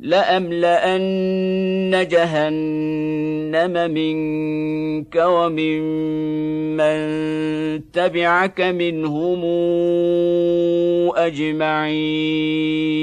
لأملأن جهنم منك ومن من تبعك منهم أجمعين.